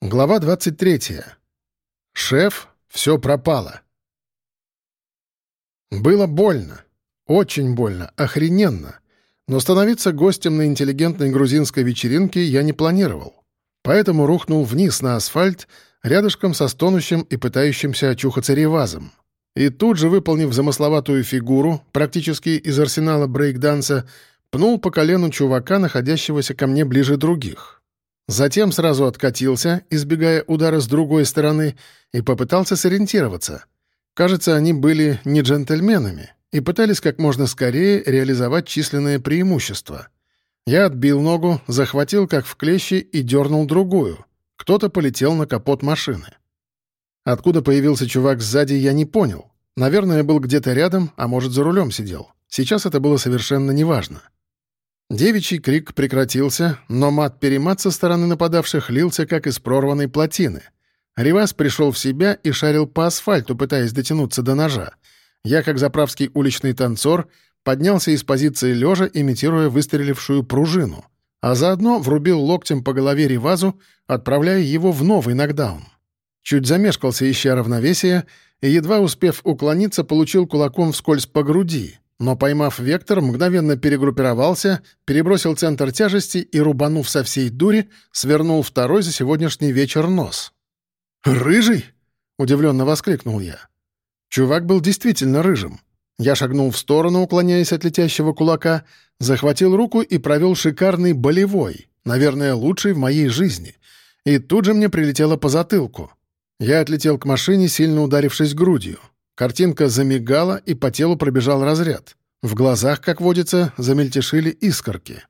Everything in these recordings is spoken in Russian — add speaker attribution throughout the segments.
Speaker 1: Глава 23. Шеф, все пропало. Было больно. Очень больно, охрененно. Но становиться гостем на интеллигентной грузинской вечеринке я не планировал. Поэтому рухнул вниз на асфальт, рядышком со стонущим и пытающимся очухаться ревазом. И тут же, выполнив замысловатую фигуру, практически из арсенала брейкданса, пнул по колену чувака, находящегося ко мне ближе других. Затем сразу откатился, избегая удара с другой стороны, и попытался сориентироваться. Кажется, они были не джентльменами и пытались как можно скорее реализовать численное преимущество. Я отбил ногу, захватил как в клещи и дернул другую. Кто-то полетел на капот машины. Откуда появился чувак сзади, я не понял. Наверное, был где-то рядом, а может, за рулем сидел. Сейчас это было совершенно неважно. Девичий крик прекратился, но мат-перемат со стороны нападавших лился, как из прорванной плотины. Ривас пришел в себя и шарил по асфальту, пытаясь дотянуться до ножа. Я, как заправский уличный танцор, поднялся из позиции лежа, имитируя выстрелившую пружину, а заодно врубил локтем по голове Ривазу, отправляя его в новый нокдаун. Чуть замешкался, ища равновесия, и, едва успев уклониться, получил кулаком вскользь по груди — но, поймав вектор, мгновенно перегруппировался, перебросил центр тяжести и, рубанув со всей дури, свернул второй за сегодняшний вечер нос. «Рыжий?» — удивленно воскликнул я. Чувак был действительно рыжим. Я шагнул в сторону, уклоняясь от летящего кулака, захватил руку и провел шикарный болевой, наверное, лучший в моей жизни. И тут же мне прилетело по затылку. Я отлетел к машине, сильно ударившись грудью. Картинка замигала, и по телу пробежал разряд. В глазах, как водится, замельтешили искорки.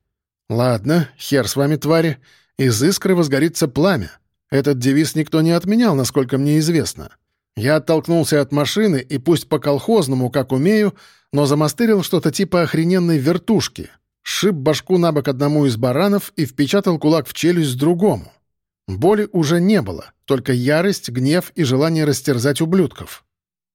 Speaker 1: «Ладно, хер с вами, твари. Из искры возгорится пламя. Этот девиз никто не отменял, насколько мне известно. Я оттолкнулся от машины и пусть по-колхозному, как умею, но замастырил что-то типа охрененной вертушки. Шиб башку на бок одному из баранов и впечатал кулак в челюсть другому. Боли уже не было, только ярость, гнев и желание растерзать ублюдков.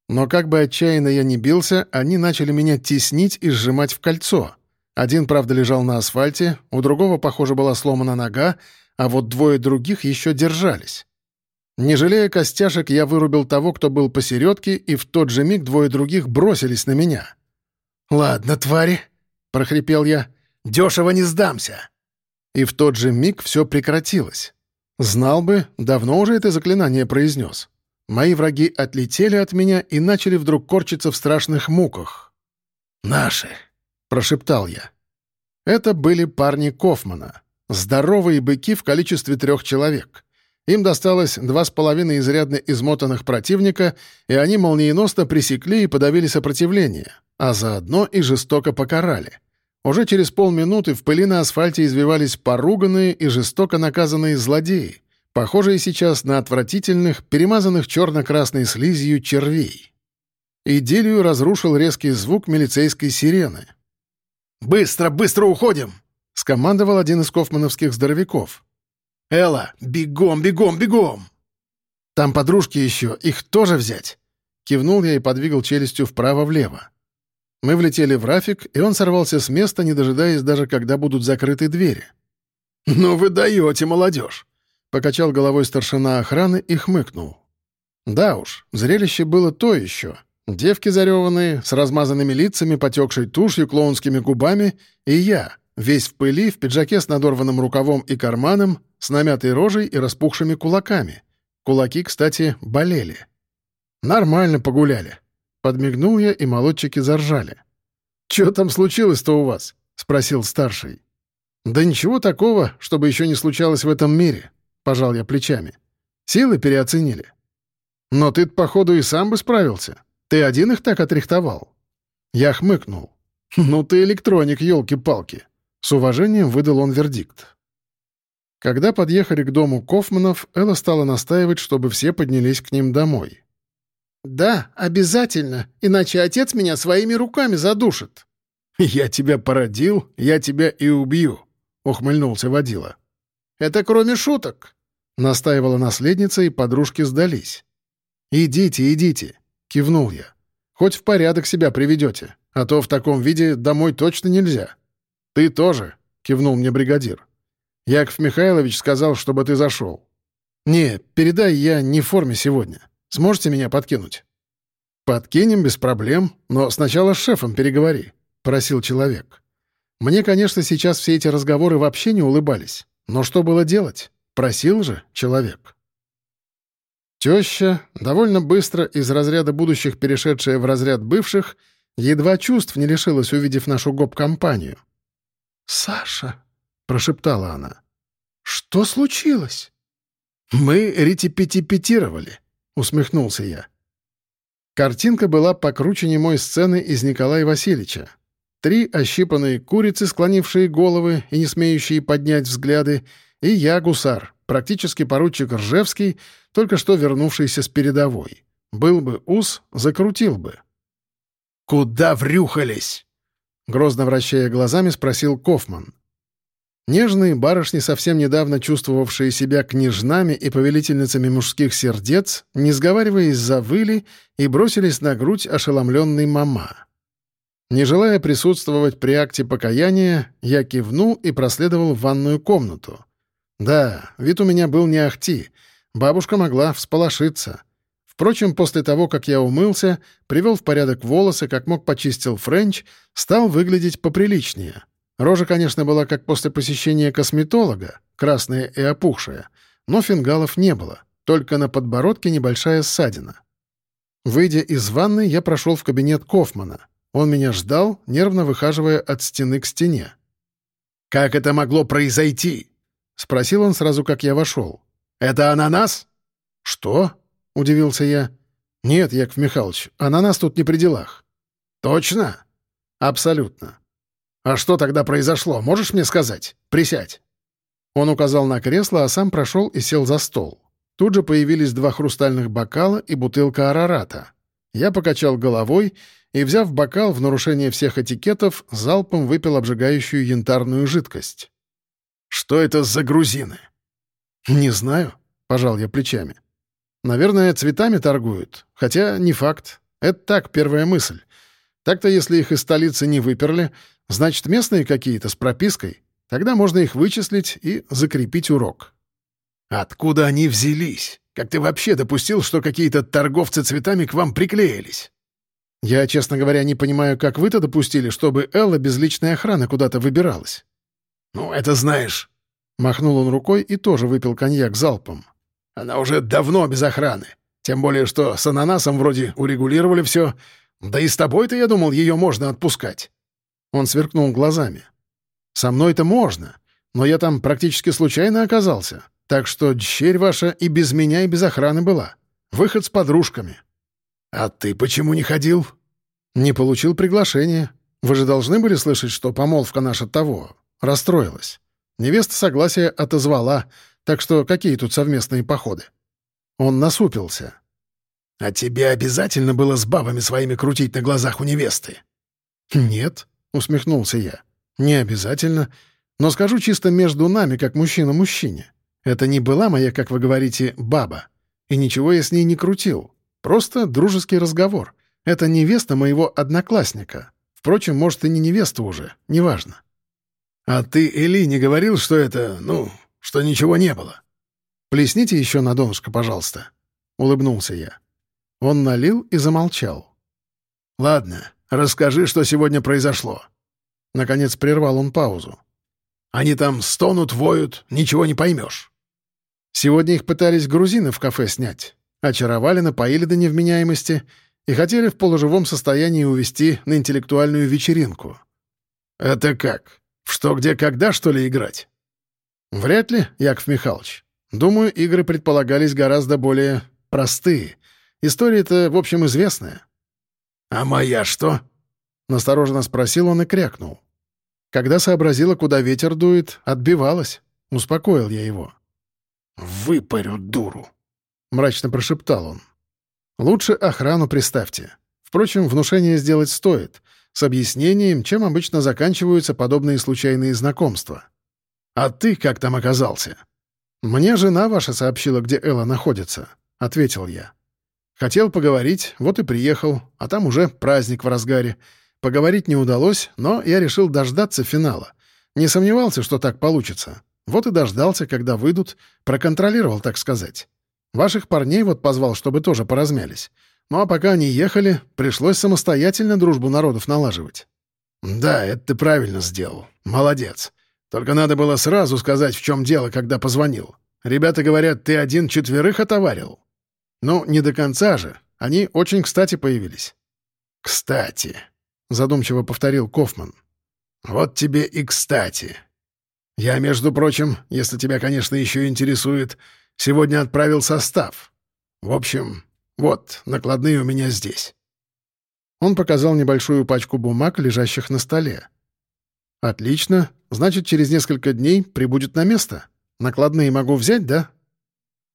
Speaker 1: Но как бы отчаянно я ни бился, они начали меня теснить и сжимать в кольцо. Один, правда, лежал на асфальте, у другого, похоже, была сломана нога, а вот двое других еще держались. Не жалея костяшек, я вырубил того, кто был посередке, и в тот же миг двое других бросились на меня. «Ладно, твари», — прохрипел я, — «дешево не сдамся». И в тот же миг все прекратилось. Знал бы, давно уже это заклинание произнес. Мои враги отлетели от меня и начали вдруг корчиться в страшных муках. «Наши!» — прошептал я. Это были парни Кофмана. Здоровые быки в количестве трех человек. Им досталось два с половиной изрядно измотанных противника, и они молниеносно пресекли и подавили сопротивление, а заодно и жестоко покарали. Уже через полминуты в пыли на асфальте извивались поруганные и жестоко наказанные злодеи похожие сейчас на отвратительных, перемазанных черно-красной слизью червей. Идиллию разрушил резкий звук милицейской сирены. «Быстро, быстро уходим!» — скомандовал один из кофмановских здоровяков. «Элла, бегом, бегом, бегом!» «Там подружки еще, их тоже взять!» Кивнул я и подвигал челюстью вправо-влево. Мы влетели в Рафик, и он сорвался с места, не дожидаясь даже, когда будут закрыты двери. «Ну вы даете, молодежь!» Покачал головой старшина охраны и хмыкнул. Да уж, зрелище было то еще. Девки зареванные, с размазанными лицами, потекшей тушью, клоунскими губами, и я, весь в пыли, в пиджаке с надорванным рукавом и карманом, с намятой рожей и распухшими кулаками. Кулаки, кстати, болели. Нормально погуляли. Подмигнул я, и молодчики заржали. «Чё там случилось-то у вас?» — спросил старший. «Да ничего такого, чтобы еще не случалось в этом мире. — пожал я плечами. «Силы переоценили». «Но ты походу, и сам бы справился. Ты один их так отрихтовал?» Я хмыкнул. «Ну ты электроник, елки-палки!» С уважением выдал он вердикт. Когда подъехали к дому Кофманов, Элла стала настаивать, чтобы все поднялись к ним домой. «Да, обязательно, иначе отец меня своими руками задушит». «Я тебя породил, я тебя и убью», — ухмыльнулся водила. Это кроме шуток», — настаивала наследница, и подружки сдались. «Идите, идите», — кивнул я. «Хоть в порядок себя приведете, а то в таком виде домой точно нельзя». «Ты тоже», — кивнул мне бригадир. «Яков Михайлович сказал, чтобы ты зашел». «Не, передай, я не в форме сегодня. Сможете меня подкинуть?» «Подкинем без проблем, но сначала с шефом переговори», — просил человек. Мне, конечно, сейчас все эти разговоры вообще не улыбались. Но что было делать? Просил же человек. Теща, довольно быстро из разряда будущих перешедшая в разряд бывших, едва чувств не лишилась, увидев нашу гоп-компанию. «Саша», — прошептала она, — «что случилось?» «Мы ретипетипетировали», — усмехнулся я. Картинка была покруче немой сцены из Николая Васильевича. Три ощипанные курицы, склонившие головы и не смеющие поднять взгляды, и я, гусар, практически поручик Ржевский, только что вернувшийся с передовой. Был бы ус, закрутил бы. «Куда врюхались?» Грозно вращая глазами, спросил Кофман. Нежные барышни, совсем недавно чувствовавшие себя княжнами и повелительницами мужских сердец, не сговариваясь, завыли и бросились на грудь ошеломленной мама. Не желая присутствовать при акте покаяния, я кивнул и проследовал в ванную комнату. Да, вид у меня был не ахти. Бабушка могла всполошиться. Впрочем, после того, как я умылся, привел в порядок волосы, как мог почистил френч, стал выглядеть поприличнее. Рожа, конечно, была как после посещения косметолога, красная и опухшая, но фингалов не было, только на подбородке небольшая ссадина. Выйдя из ванны, я прошел в кабинет Кофмана. Он меня ждал, нервно выхаживая от стены к стене. «Как это могло произойти?» — спросил он сразу, как я вошел. «Это ананас?» «Что?» — удивился я. «Нет, Яков Михайлович, ананас тут не при делах». «Точно?» «Абсолютно. А что тогда произошло, можешь мне сказать? Присядь». Он указал на кресло, а сам прошел и сел за стол. Тут же появились два хрустальных бокала и бутылка арарата. Я покачал головой и, взяв бокал в нарушение всех этикетов, залпом выпил обжигающую янтарную жидкость. «Что это за грузины?» «Не знаю», — пожал я плечами. «Наверное, цветами торгуют, хотя не факт. Это так, первая мысль. Так-то, если их из столицы не выперли, значит, местные какие-то с пропиской. Тогда можно их вычислить и закрепить урок». «Откуда они взялись? Как ты вообще допустил, что какие-то торговцы цветами к вам приклеились?» «Я, честно говоря, не понимаю, как вы-то допустили, чтобы Элла без личной охраны куда-то выбиралась». «Ну, это знаешь...» Махнул он рукой и тоже выпил коньяк залпом. «Она уже давно без охраны. Тем более, что с ананасом вроде урегулировали все. Да и с тобой-то, я думал, ее можно отпускать». Он сверкнул глазами. «Со мной-то можно, но я там практически случайно оказался. Так что дщерь ваша и без меня, и без охраны была. Выход с подружками». «А ты почему не ходил?» «Не получил приглашения. Вы же должны были слышать, что помолвка наша того расстроилась. Невеста согласие отозвала, так что какие тут совместные походы?» Он насупился. «А тебе обязательно было с бабами своими крутить на глазах у невесты?» «Нет», — усмехнулся я. «Не обязательно. Но скажу чисто между нами, как мужчина мужчине. Это не была моя, как вы говорите, баба. И ничего я с ней не крутил. Просто дружеский разговор. Это невеста моего одноклассника. Впрочем, может, и не невеста уже, неважно. «А ты, Эли, не говорил, что это, ну, что ничего не было?» «Плесните еще на донышко, пожалуйста», — улыбнулся я. Он налил и замолчал. «Ладно, расскажи, что сегодня произошло». Наконец прервал он паузу. «Они там стонут, воют, ничего не поймешь». Сегодня их пытались грузины в кафе снять. Очаровали, напоили до невменяемости и хотели в полуживом состоянии увести на интеллектуальную вечеринку. «Это как? В что, где, когда, что ли, играть?» «Вряд ли, Яков Михайлович. Думаю, игры предполагались гораздо более простые. История-то, в общем, известная». «А моя что?» — настороженно спросил он и крякнул. Когда сообразила, куда ветер дует, отбивалась. Успокоил я его.
Speaker 2: «Выпарю дуру», — мрачно прошептал он.
Speaker 1: «Лучше охрану приставьте. Впрочем, внушение сделать стоит, с объяснением, чем обычно заканчиваются подобные случайные знакомства. А ты как там оказался?» «Мне жена ваша сообщила, где Элла находится», — ответил я. «Хотел поговорить, вот и приехал, а там уже праздник в разгаре. Поговорить не удалось, но я решил дождаться финала. Не сомневался, что так получится. Вот и дождался, когда выйдут, проконтролировал, так сказать. Ваших парней вот позвал, чтобы тоже поразмялись. Ну а пока они ехали, пришлось самостоятельно дружбу народов налаживать.
Speaker 2: «Да, это ты правильно сделал. Молодец. Только надо было сразу сказать, в чем дело, когда позвонил. Ребята говорят, ты один четверых отоварил».
Speaker 1: «Ну, не до конца же. Они очень кстати появились».
Speaker 2: «Кстати», —
Speaker 1: задумчиво повторил Кофман.
Speaker 2: «Вот тебе и кстати. Я, между прочим, если тебя, конечно, еще интересует, сегодня отправил состав. В общем, вот, накладные у меня здесь».
Speaker 1: Он показал небольшую пачку бумаг, лежащих на столе. «Отлично. Значит, через несколько дней прибудет на место. Накладные могу взять, да?»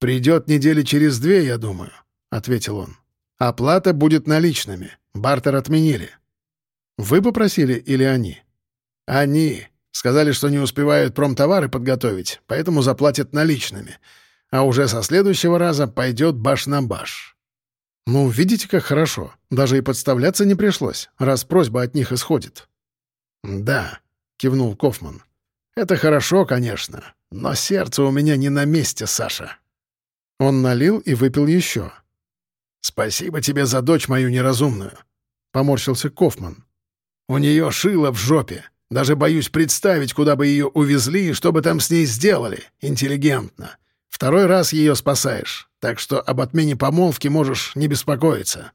Speaker 2: «Придет недели через две, я думаю», — ответил он. «Оплата будет наличными. Бартер отменили».
Speaker 1: «Вы попросили или они?»
Speaker 2: «Они. Сказали, что не успевают промтовары подготовить, поэтому заплатят наличными. А уже со следующего раза пойдет баш на баш».
Speaker 1: «Ну, видите, как хорошо. Даже и подставляться не пришлось, раз просьба от них исходит».
Speaker 2: «Да», — кивнул Кофман. «Это хорошо, конечно, но сердце у меня не на месте, Саша».
Speaker 1: Он налил и выпил еще.
Speaker 2: «Спасибо тебе за дочь мою неразумную», — поморщился Кофман. «У нее шило в жопе. Даже боюсь представить, куда бы ее увезли и что бы там с ней сделали. Интеллигентно. Второй раз ее спасаешь, так что об отмене помолвки можешь не беспокоиться».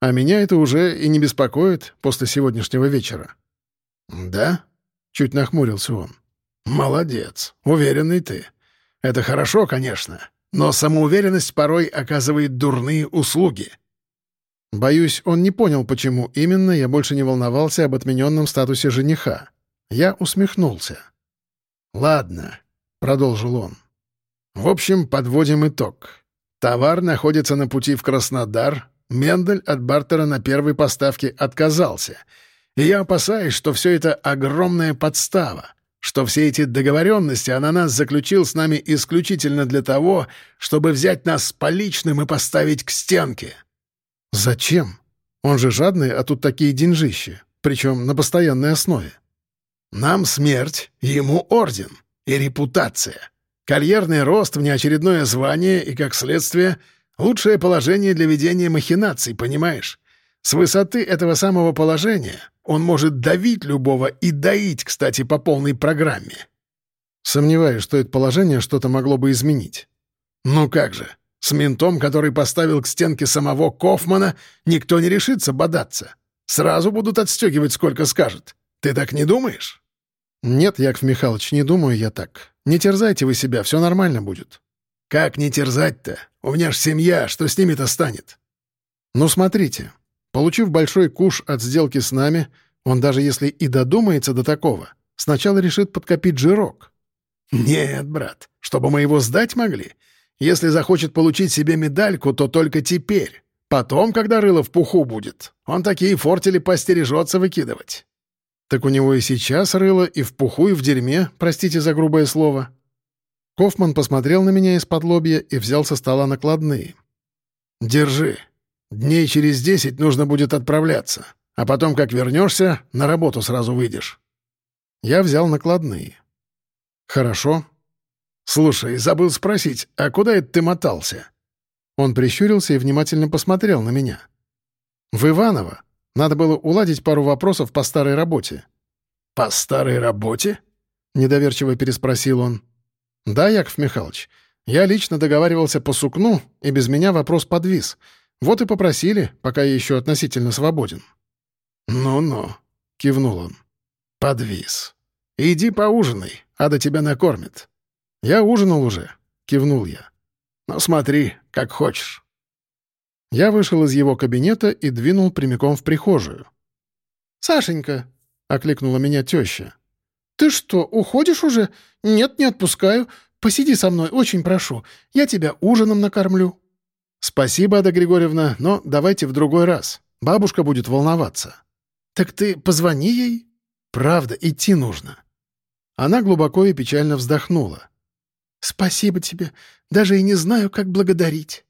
Speaker 1: «А меня это уже и не беспокоит после сегодняшнего вечера».
Speaker 2: «Да?»
Speaker 1: — чуть нахмурился он.
Speaker 2: «Молодец. Уверенный ты. Это хорошо, конечно, но самоуверенность порой оказывает дурные услуги».
Speaker 1: Боюсь, он не понял, почему именно я больше не волновался об отмененном статусе жениха. Я усмехнулся.
Speaker 2: «Ладно», — продолжил он. В общем, подводим итог. Товар находится на пути в Краснодар, Мендель от бартера на первой поставке отказался. И я опасаюсь, что все это огромная подстава, что все эти договоренности ананас заключил с нами исключительно для того, чтобы взять нас с поличным и поставить к стенке.
Speaker 1: Зачем? Он же жадный, а тут такие деньжищи, причем на постоянной основе.
Speaker 2: Нам смерть, ему орден и репутация. Карьерный рост, внеочередное звание и, как следствие, лучшее положение для ведения махинаций, понимаешь? С высоты этого самого положения он может давить любого и доить, кстати, по полной программе.
Speaker 1: Сомневаюсь, что это положение что-то могло бы изменить.
Speaker 2: Ну как же, с ментом, который поставил к стенке самого Кофмана, никто не решится бодаться. Сразу будут отстегивать, сколько скажет. Ты так не думаешь?
Speaker 1: «Нет, Яков Михайлович, не думаю я так. Не терзайте вы себя, все нормально будет».
Speaker 2: «Как не терзать-то? У меня ж семья, что с ними-то станет?»
Speaker 1: «Ну, смотрите. Получив большой куш от сделки с нами, он даже если и додумается до такого, сначала решит подкопить жирок».
Speaker 2: «Нет, брат, чтобы мы его сдать могли. Если захочет получить себе медальку, то только теперь. Потом, когда рыло в пуху будет, он такие фортели постережется выкидывать».
Speaker 1: Так у него и сейчас рыло, и в пуху, и в дерьме, простите за грубое слово. Кофман посмотрел на меня из-под лобья и взял со стола накладные.
Speaker 2: «Держи. Дней через десять нужно будет отправляться, а потом, как вернешься, на работу сразу выйдешь».
Speaker 1: Я взял накладные. «Хорошо».
Speaker 2: «Слушай, забыл спросить, а куда это ты мотался?»
Speaker 1: Он прищурился и внимательно посмотрел на меня. «В Иваново. Надо было уладить пару вопросов по старой работе».
Speaker 2: «По старой работе?»
Speaker 1: — недоверчиво переспросил он. «Да, Яков Михайлович. Я лично договаривался по сукну, и без меня вопрос подвис. Вот и попросили, пока я еще относительно свободен».
Speaker 2: «Ну-ну», — кивнул он. «Подвис. Иди поужинай, Ада тебя накормит».
Speaker 1: «Я ужинал уже», — кивнул я.
Speaker 2: «Ну смотри, как хочешь».
Speaker 1: Я вышел из его кабинета и двинул прямиком в прихожую.
Speaker 3: «Сашенька!»
Speaker 1: — окликнула меня теща.
Speaker 3: «Ты что, уходишь уже? Нет, не отпускаю. Посиди со мной, очень прошу. Я тебя ужином накормлю».
Speaker 1: «Спасибо, Ада Григорьевна, но давайте в другой раз. Бабушка будет волноваться».
Speaker 3: «Так ты позвони ей».
Speaker 1: «Правда, идти нужно». Она глубоко и печально вздохнула.
Speaker 3: «Спасибо тебе. Даже и не знаю, как благодарить».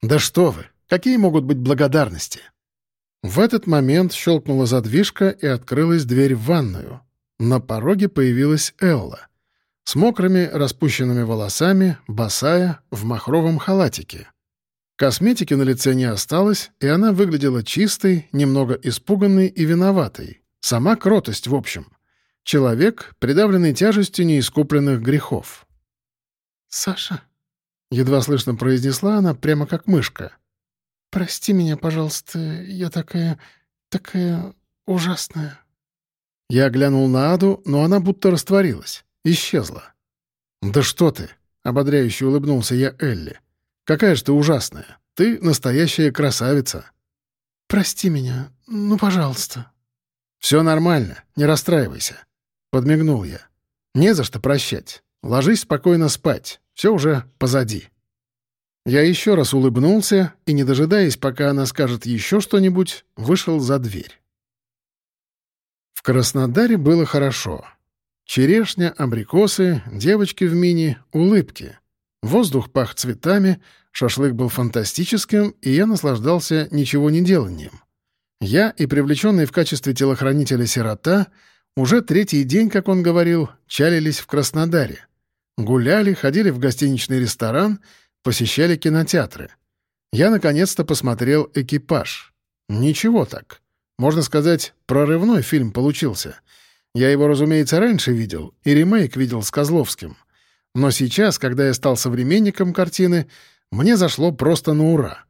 Speaker 1: «Да что вы! Какие могут быть благодарности? В этот момент щелкнула задвижка и открылась дверь в ванную. На пороге появилась Элла. с мокрыми распущенными волосами, босая, в махровом халатике. Косметики на лице не осталось, и она выглядела чистой, немного испуганной и виноватой. Сама кротость, в общем. Человек, придавленный тяжестью неискупленных грехов.
Speaker 3: «Саша», —
Speaker 1: едва слышно произнесла она, прямо как мышка.
Speaker 3: «Прости меня, пожалуйста, я такая... такая ужасная».
Speaker 1: Я глянул на Аду, но она будто растворилась. Исчезла. «Да что ты!» — ободряюще улыбнулся я Элли. «Какая же ты ужасная! Ты настоящая красавица!»
Speaker 3: «Прости меня, ну, пожалуйста».
Speaker 1: «Все нормально, не расстраивайся», — подмигнул я. «Не за что прощать. Ложись спокойно спать. Все уже позади». Я еще раз улыбнулся и, не дожидаясь, пока она скажет еще что-нибудь, вышел за дверь. В Краснодаре было хорошо. Черешня, абрикосы, девочки в мини, улыбки. Воздух пах цветами, шашлык был фантастическим, и я наслаждался ничего не деланием. Я и привлеченный в качестве телохранителя сирота уже третий день, как он говорил, чалились в Краснодаре. Гуляли, ходили в гостиничный ресторан, посещали кинотеатры. Я наконец-то посмотрел «Экипаж». Ничего так. Можно сказать, прорывной фильм получился — я его, разумеется, раньше видел, и ремейк видел с Козловским. Но сейчас, когда я стал современником картины, мне зашло просто на ура.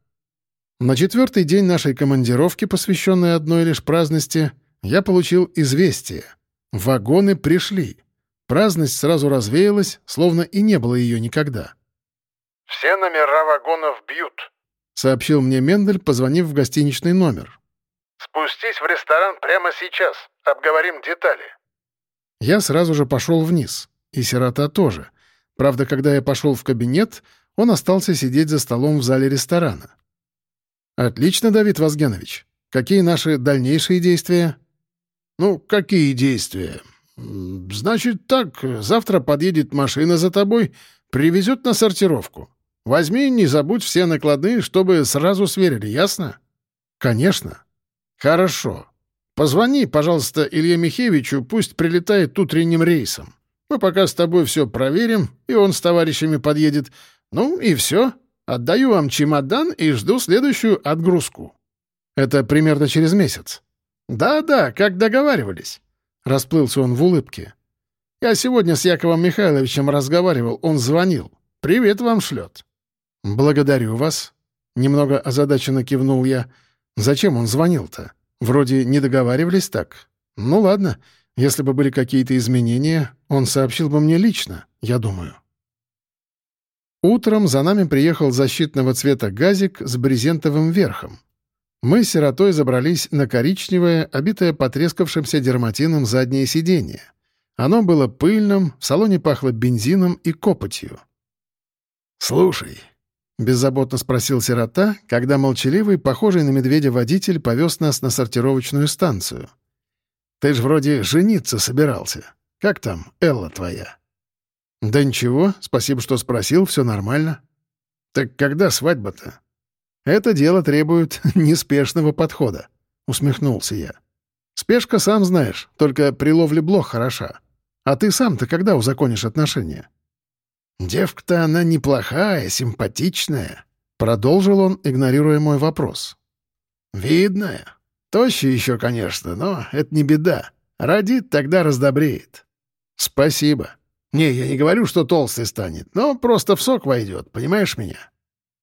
Speaker 1: На четвертый день нашей командировки, посвященной одной лишь праздности, я получил известие. Вагоны пришли. Праздность сразу развеялась, словно и не было ее никогда.
Speaker 2: «Все номера вагонов бьют», —
Speaker 1: сообщил мне Мендель, позвонив в гостиничный номер.
Speaker 2: «Спустись в ресторан прямо сейчас. Обговорим детали».
Speaker 1: Я сразу же пошел вниз, и сирота тоже. Правда, когда я пошел в кабинет, он остался сидеть за столом в зале ресторана. «Отлично, Давид Возгенович. Какие наши дальнейшие действия?»
Speaker 2: «Ну, какие действия? Значит так, завтра подъедет машина за тобой, привезет на сортировку. Возьми, не забудь все накладные, чтобы сразу сверили, ясно?»
Speaker 1: «Конечно».
Speaker 2: «Хорошо. Позвони, пожалуйста, Илье Михеевичу, пусть прилетает утренним рейсом. Мы пока с тобой все проверим, и он с товарищами подъедет. Ну и все. Отдаю вам чемодан и жду следующую отгрузку».
Speaker 1: «Это примерно через месяц».
Speaker 2: «Да-да, как договаривались».
Speaker 1: Расплылся он в улыбке.
Speaker 2: «Я сегодня с Яковом Михайловичем разговаривал, он звонил. Привет вам шлет».
Speaker 1: «Благодарю вас». Немного озадаченно кивнул я. «Зачем он звонил-то?» Вроде не договаривались так. Ну ладно, если бы были какие-то изменения, он сообщил бы мне лично, я думаю. Утром за нами приехал защитного цвета газик с брезентовым верхом. Мы с сиротой забрались на коричневое, обитое потрескавшимся дерматином заднее сиденье. Оно было пыльным, в салоне пахло бензином и копотью.
Speaker 2: «Слушай, —
Speaker 1: беззаботно спросил сирота, когда молчаливый, похожий на медведя водитель повез нас на сортировочную станцию. «Ты ж вроде жениться собирался. Как там, Элла твоя?» «Да ничего, спасибо, что спросил, все нормально». «Так когда свадьба-то?» «Это дело требует неспешного подхода», — усмехнулся я. «Спешка, сам знаешь, только при ловле блох хороша. А ты сам-то когда узаконишь отношения?»
Speaker 2: «Девка-то она неплохая, симпатичная», —
Speaker 1: продолжил он, игнорируя мой вопрос.
Speaker 2: «Видная. Тощая еще, конечно, но это не беда. Родит, тогда раздобреет».
Speaker 1: «Спасибо.
Speaker 2: Не, я не говорю, что толстый станет, но просто в сок войдет, понимаешь меня?»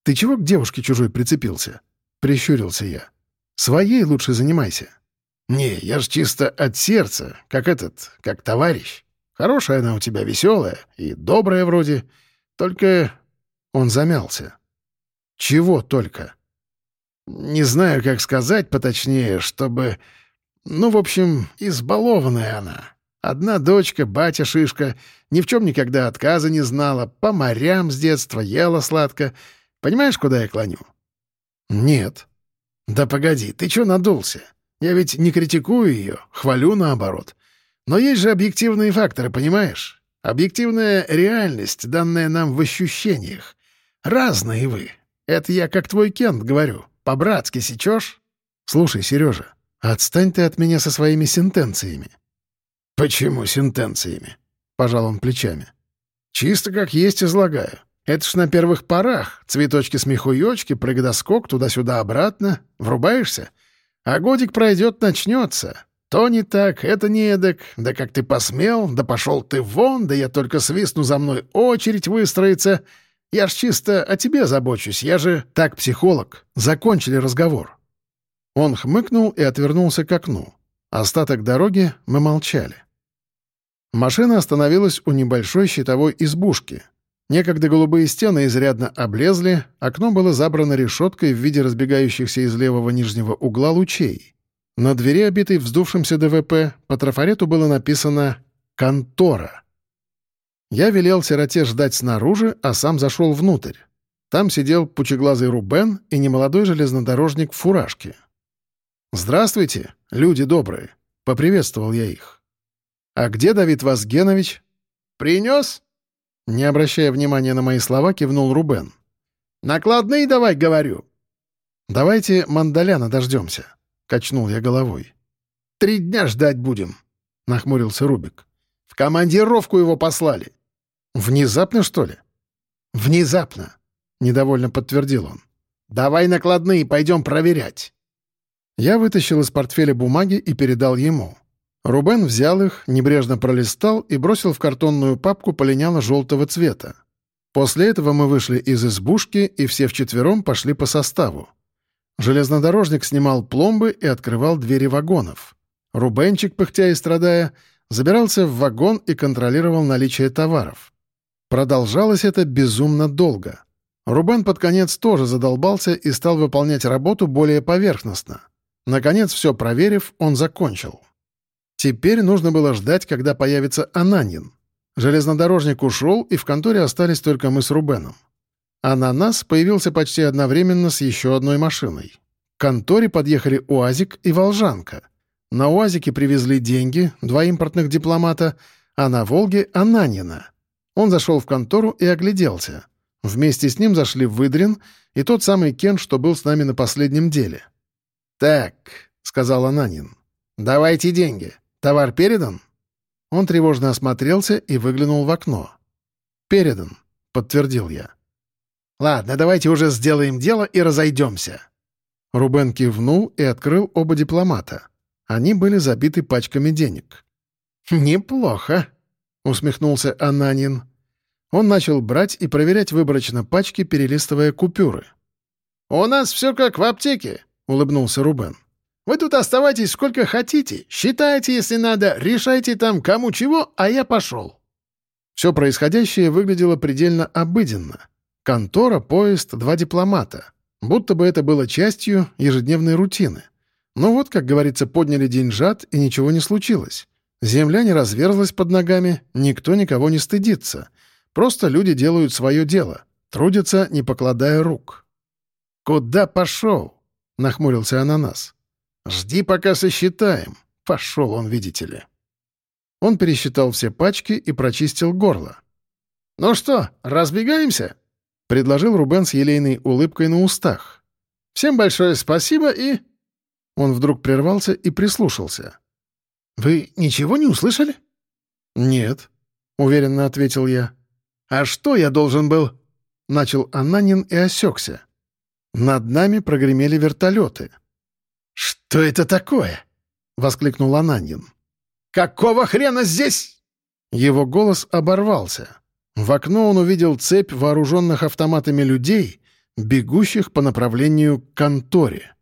Speaker 1: «Ты чего к девушке чужой прицепился?» — прищурился я. «Своей лучше занимайся».
Speaker 2: «Не, я ж чисто от сердца, как этот, как товарищ. Хорошая она у тебя, веселая и добрая вроде. Только...»
Speaker 1: Он замялся. «Чего только?»
Speaker 2: «Не знаю, как сказать поточнее, чтобы... Ну, в общем, избалованная она. Одна дочка, батя Шишка, ни в чем никогда отказа не знала, по морям с детства ела сладко. Понимаешь, куда я клоню?»
Speaker 1: «Нет».
Speaker 2: «Да погоди, ты чё надулся? Я ведь не критикую ее, хвалю наоборот. Но есть же объективные факторы, понимаешь? Объективная реальность, данная нам в ощущениях. Разные вы. Это я как твой Кент говорю. По-братски сечешь?
Speaker 1: Слушай, Сережа, отстань ты от меня со своими сентенциями.
Speaker 2: Почему сентенциями?
Speaker 1: Пожал он плечами.
Speaker 2: Чисто как есть излагаю. Это ж на первых порах. Цветочки-смехуёчки, прыгодоскок, туда-сюда обратно. Врубаешься? А годик пройдет, начнется. То не так, это не эдак. Да как ты посмел, да пошел ты вон, да я только свистну за мной очередь выстроится. Я ж чисто о тебе забочусь, я же... Так, психолог, закончили разговор. Он хмыкнул и отвернулся к окну. Остаток дороги мы молчали. Машина остановилась у небольшой щитовой избушки. Некогда голубые стены изрядно облезли, окно было забрано решеткой в виде разбегающихся из левого нижнего угла лучей. На двери, обитой вздувшимся ДВП, по трафарету было написано «Контора». Я велел сироте ждать снаружи, а сам зашел внутрь. Там сидел пучеглазый Рубен и немолодой железнодорожник в фуражке. «Здравствуйте, люди добрые!» — поприветствовал я их. «А где Давид Вазгенович?» «Принес?» Не обращая внимания на мои слова, кивнул Рубен. «Накладные давай, говорю». «Давайте Мандаляна дождемся», — качнул я головой. «Три дня ждать будем», — нахмурился Рубик. «В командировку его послали». «Внезапно, что ли?» «Внезапно», — недовольно подтвердил он. «Давай накладные, пойдем проверять». Я вытащил из портфеля бумаги и передал ему. Рубен взял их, небрежно пролистал и бросил в картонную папку полиняло-желтого цвета. После этого мы вышли из избушки и все вчетвером пошли по составу. Железнодорожник снимал пломбы и открывал двери вагонов. Рубенчик, пыхтя и страдая, забирался в вагон и контролировал наличие товаров. Продолжалось это безумно долго. Рубен под конец тоже задолбался и стал выполнять работу более поверхностно. Наконец, все проверив, он закончил. Теперь нужно было ждать, когда появится Ананин. Железнодорожник ушел, и в конторе остались только мы с Рубеном. Ананас появился почти одновременно с еще одной машиной. К конторе подъехали УАЗик и Волжанка. На УАЗике привезли деньги, два импортных дипломата, а на «Волге» — Ананина. Он зашел в контору и огляделся. Вместе с ним зашли Выдрин и тот самый Кен, что был с нами на последнем деле. «Так», — сказал Ананин, — «давайте деньги. «Товар передан?» Он тревожно осмотрелся и выглянул в окно. «Передан», — подтвердил я. «Ладно, давайте уже сделаем дело и разойдемся». Рубен кивнул и открыл оба дипломата. Они были забиты пачками денег. «Неплохо», — усмехнулся Ананин. Он начал брать и проверять выборочно пачки, перелистывая купюры. «У нас все как в аптеке», — улыбнулся Рубен. Вы тут оставайтесь сколько хотите, считайте, если надо, решайте там кому чего, а я пошел». Все происходящее выглядело предельно обыденно. Контора, поезд, два дипломата. Будто бы это было частью ежедневной рутины. Но вот, как говорится, подняли деньжат, и ничего не случилось. Земля не разверзлась под ногами, никто никого не стыдится. Просто люди делают свое дело, трудятся, не покладая рук. «Куда пошел?» — нахмурился ананас. «Жди, пока сосчитаем». Пошел он, видите ли. Он пересчитал все пачки и прочистил горло. «Ну что, разбегаемся?» — предложил Рубен с елейной улыбкой на устах. «Всем большое спасибо и...» Он вдруг прервался и прислушался. «Вы ничего не услышали?» «Нет», — уверенно ответил я. «А что я должен был?» — начал Ананин и осекся. Над нами прогремели вертолеты. «Что это такое?» — воскликнул Ананин. «Какого хрена здесь?» Его голос оборвался. В окно он увидел цепь вооруженных автоматами людей, бегущих по направлению к конторе.